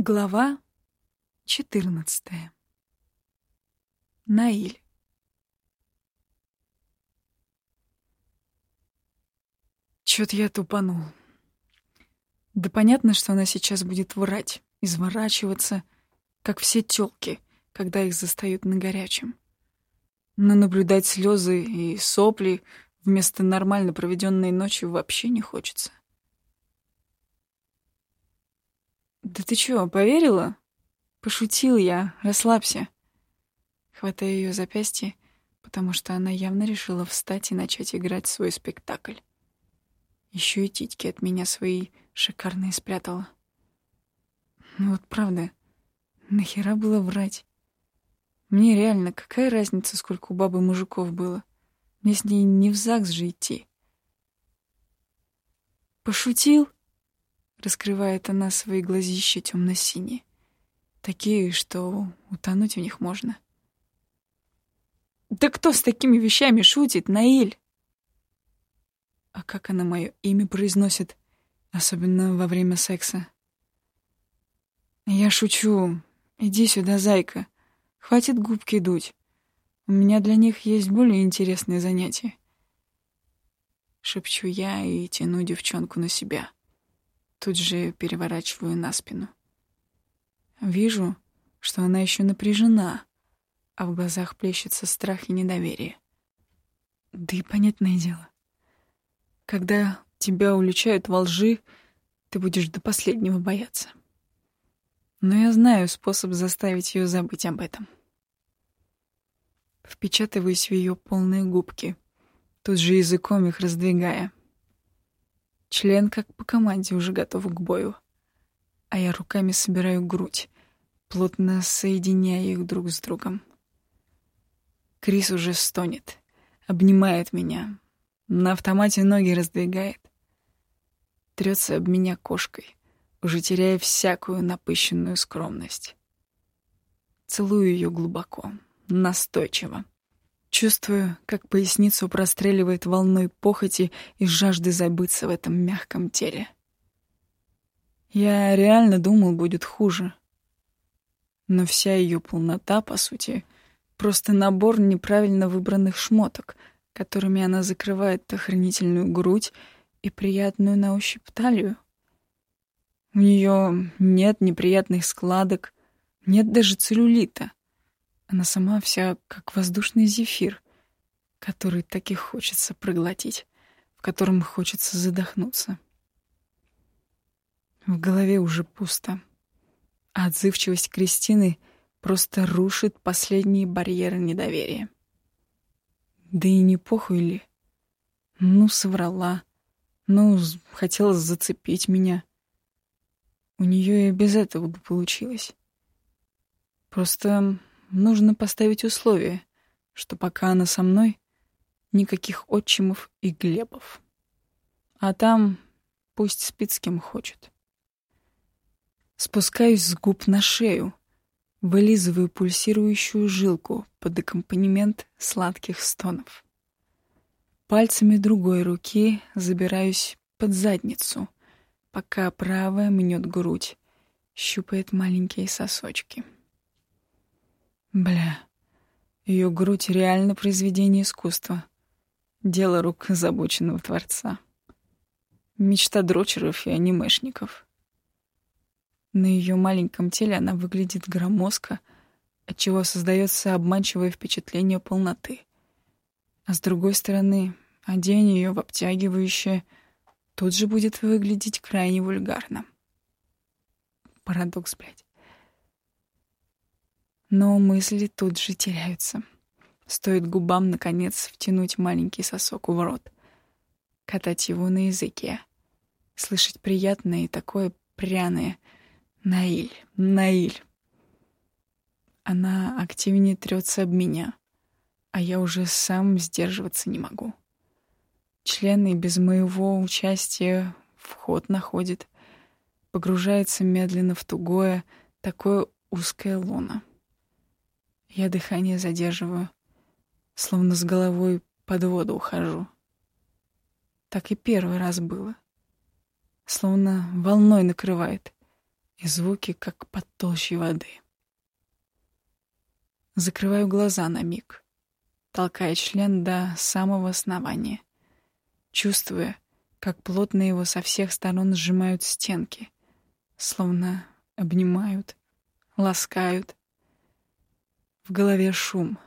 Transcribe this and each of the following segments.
Глава 14. Наиль. Чё-то я тупанул. Да понятно, что она сейчас будет врать, изворачиваться, как все тёлки, когда их застают на горячем. Но наблюдать слезы и сопли вместо нормально проведенной ночи вообще не хочется. «Да ты чё, поверила?» «Пошутил я, расслабься». Хватаю ее запястье, потому что она явно решила встать и начать играть свой спектакль. Еще и титьки от меня свои шикарные спрятала. Ну вот правда, нахера было врать? Мне реально какая разница, сколько у бабы мужиков было? Мне с ней не в ЗАГС же идти. «Пошутил?» Раскрывает она свои глазища темно-синие. Такие, что утонуть в них можно. «Да кто с такими вещами шутит, Наиль?» А как она мое имя произносит, особенно во время секса? «Я шучу. Иди сюда, зайка. Хватит губки дуть. У меня для них есть более интересные занятия». Шепчу я и тяну девчонку на себя. Тут же переворачиваю на спину. Вижу, что она еще напряжена, а в глазах плещется страх и недоверие. Да и понятное дело. Когда тебя уличают во лжи, ты будешь до последнего бояться. Но я знаю способ заставить ее забыть об этом. Впечатываюсь в ее полные губки, тут же языком их раздвигая — Член, как по команде, уже готов к бою. А я руками собираю грудь, плотно соединяя их друг с другом. Крис уже стонет, обнимает меня, на автомате ноги раздвигает. Трется об меня кошкой, уже теряя всякую напыщенную скромность. Целую ее глубоко, настойчиво. Чувствую, как поясницу простреливает волной похоти и жажды забыться в этом мягком теле. Я реально думал, будет хуже. Но вся ее полнота, по сути, просто набор неправильно выбранных шмоток, которыми она закрывает охранительную грудь и приятную на ощупь талию. У нее нет неприятных складок, нет даже целлюлита. Она сама вся как воздушный зефир, который так и хочется проглотить, в котором хочется задохнуться. В голове уже пусто, а отзывчивость Кристины просто рушит последние барьеры недоверия. Да и не похуй ли? Ну, соврала. Ну, хотела зацепить меня. У нее и без этого бы получилось. Просто нужно поставить условие, что пока она со мной, никаких отчимов и Глебов. А там пусть спит с кем хочет. Спускаюсь с губ на шею, вылизываю пульсирующую жилку под аккомпанемент сладких стонов. Пальцами другой руки забираюсь под задницу, пока правая мнет грудь, щупает маленькие сосочки. Бля, ее грудь реально произведение искусства. Дело рук забоченного творца. Мечта дрочеров и анимешников. На ее маленьком теле она выглядит громоздко, отчего создается обманчивое впечатление полноты. А с другой стороны, одень ее в обтягивающее тут же будет выглядеть крайне вульгарно. Парадокс, блядь. Но мысли тут же теряются. Стоит губам, наконец, втянуть маленький сосок в рот. Катать его на языке. Слышать приятное и такое пряное. Наиль, Наиль. Она активнее трется об меня, а я уже сам сдерживаться не могу. Члены без моего участия вход находит, погружается медленно в тугое, такое узкое лоно. Я дыхание задерживаю, словно с головой под воду ухожу. Так и первый раз было. Словно волной накрывает, и звуки, как под толщей воды. Закрываю глаза на миг, толкая член до самого основания, чувствуя, как плотно его со всех сторон сжимают стенки, словно обнимают, ласкают. В голове шум,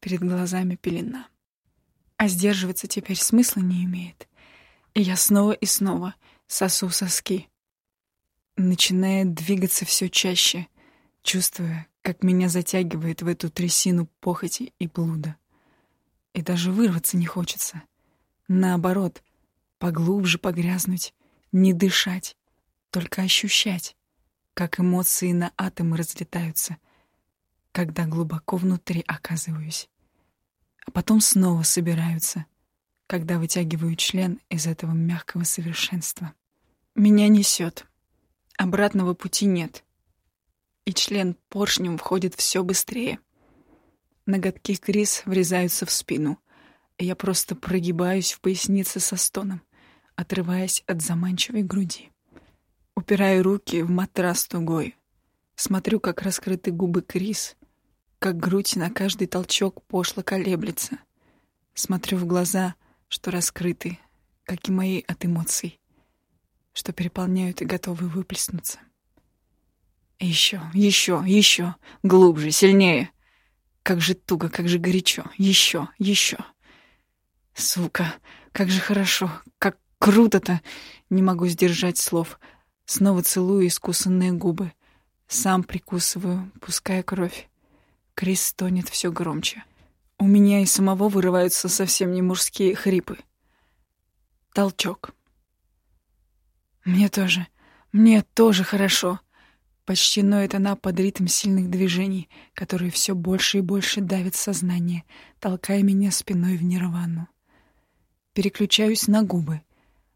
перед глазами пелена. А сдерживаться теперь смысла не имеет. И я снова и снова сосу соски, начиная двигаться все чаще, чувствуя, как меня затягивает в эту трясину похоти и блуда. И даже вырваться не хочется. Наоборот, поглубже погрязнуть, не дышать, только ощущать, как эмоции на атомы разлетаются, когда глубоко внутри оказываюсь. А потом снова собираются, когда вытягиваю член из этого мягкого совершенства. Меня несет. Обратного пути нет. И член поршнем входит все быстрее. Ноготки Крис врезаются в спину, и я просто прогибаюсь в пояснице со стоном, отрываясь от заманчивой груди. Упираю руки в матрас тугой. Смотрю, как раскрыты губы Крис, как грудь на каждый толчок пошло колеблется. Смотрю в глаза, что раскрыты, как и мои от эмоций, что переполняют и готовы выплеснуться. Еще, еще, еще, глубже, сильнее. Как же туго, как же горячо. Еще, еще. Сука, как же хорошо, как круто-то. Не могу сдержать слов — Снова целую искусанные губы. Сам прикусываю, пуская кровь. Крис стонет все громче. У меня и самого вырываются совсем не мужские хрипы. Толчок. Мне тоже, мне тоже хорошо. Почти ноет она под ритм сильных движений, которые все больше и больше давят сознание, толкая меня спиной в нирвану. Переключаюсь на губы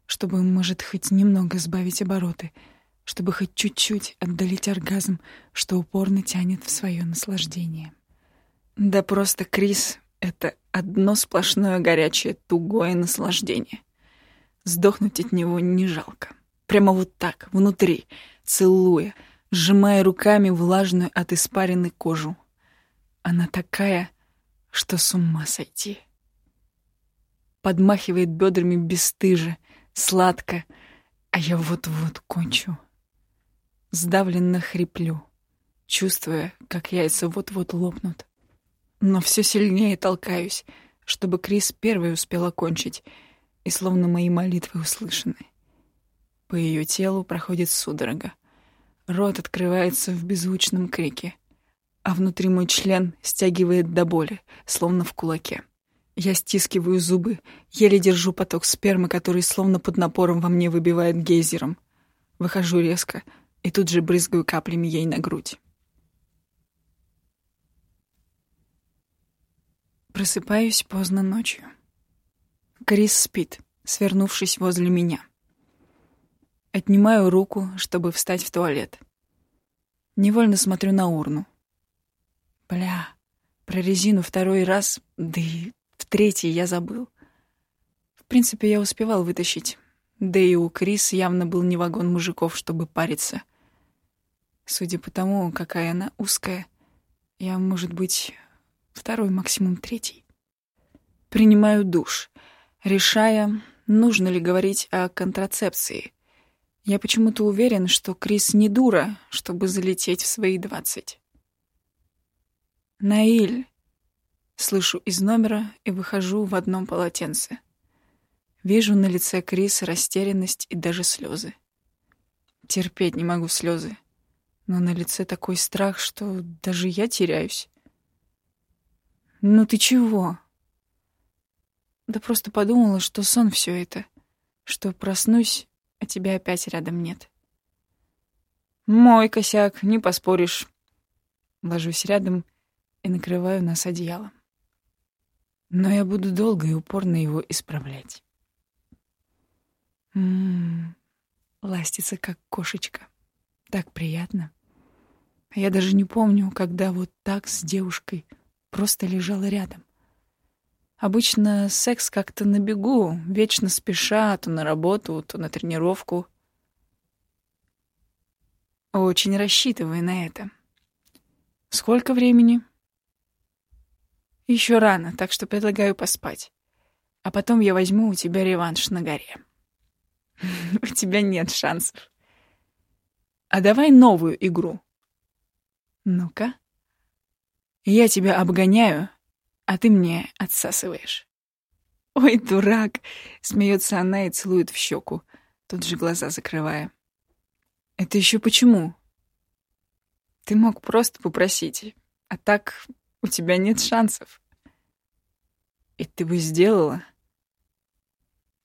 чтобы, может, хоть немного сбавить обороты, чтобы хоть чуть-чуть отдалить оргазм, что упорно тянет в свое наслаждение. Да просто Крис — это одно сплошное горячее, тугое наслаждение. Сдохнуть от него не жалко. Прямо вот так, внутри, целуя, сжимая руками влажную от испарины кожу. Она такая, что с ума сойти. Подмахивает бедрами бесстыже, сладко, а я вот-вот кончу. Сдавленно хриплю, чувствуя, как яйца вот-вот лопнут. Но все сильнее толкаюсь, чтобы Крис первой успела кончить, и словно мои молитвы услышаны. По ее телу проходит судорога. Рот открывается в беззвучном крике, а внутри мой член стягивает до боли, словно в кулаке. Я стискиваю зубы, еле держу поток спермы, который словно под напором во мне выбивает гейзером. Выхожу резко и тут же брызгаю каплями ей на грудь. Просыпаюсь поздно ночью. Крис спит, свернувшись возле меня. Отнимаю руку, чтобы встать в туалет. Невольно смотрю на урну. Бля, про резину второй раз, да и в третий я забыл. В принципе, я успевал вытащить. Да и у Крис явно был не вагон мужиков, чтобы париться. Судя по тому, какая она узкая, я, может быть, второй, максимум третий. Принимаю душ, решая, нужно ли говорить о контрацепции. Я почему-то уверен, что Крис не дура, чтобы залететь в свои двадцать. «Наиль, Слышу из номера и выхожу в одном полотенце. Вижу на лице Криса растерянность и даже слезы. Терпеть не могу слезы, но на лице такой страх, что даже я теряюсь. «Ну ты чего?» Да просто подумала, что сон все это, что проснусь, а тебя опять рядом нет. «Мой косяк, не поспоришь». Ложусь рядом и накрываю нас одеялом но я буду долго и упорно его исправлять. Ммм, ластится, как кошечка. Так приятно. Я даже не помню, когда вот так с девушкой просто лежала рядом. Обычно секс как-то на бегу, вечно спеша, то на работу, то на тренировку. Очень рассчитывай на это. Сколько времени? Еще рано, так что предлагаю поспать. А потом я возьму у тебя реванш на горе. У тебя нет шансов. А давай новую игру. Ну-ка. Я тебя обгоняю, а ты мне отсасываешь. Ой, дурак, смеется она и целует в щеку, тут же глаза закрывая. Это еще почему? Ты мог просто попросить, а так у тебя нет шансов. И ты бы сделала?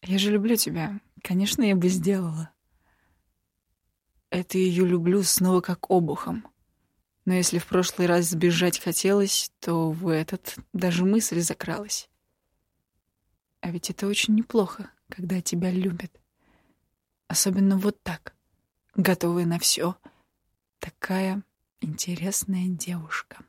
Я же люблю тебя. Конечно, я бы сделала. Это ее люблю снова как обухом. Но если в прошлый раз сбежать хотелось, то в этот даже мысль закралась. А ведь это очень неплохо, когда тебя любят. Особенно вот так, готовая на все. Такая интересная девушка.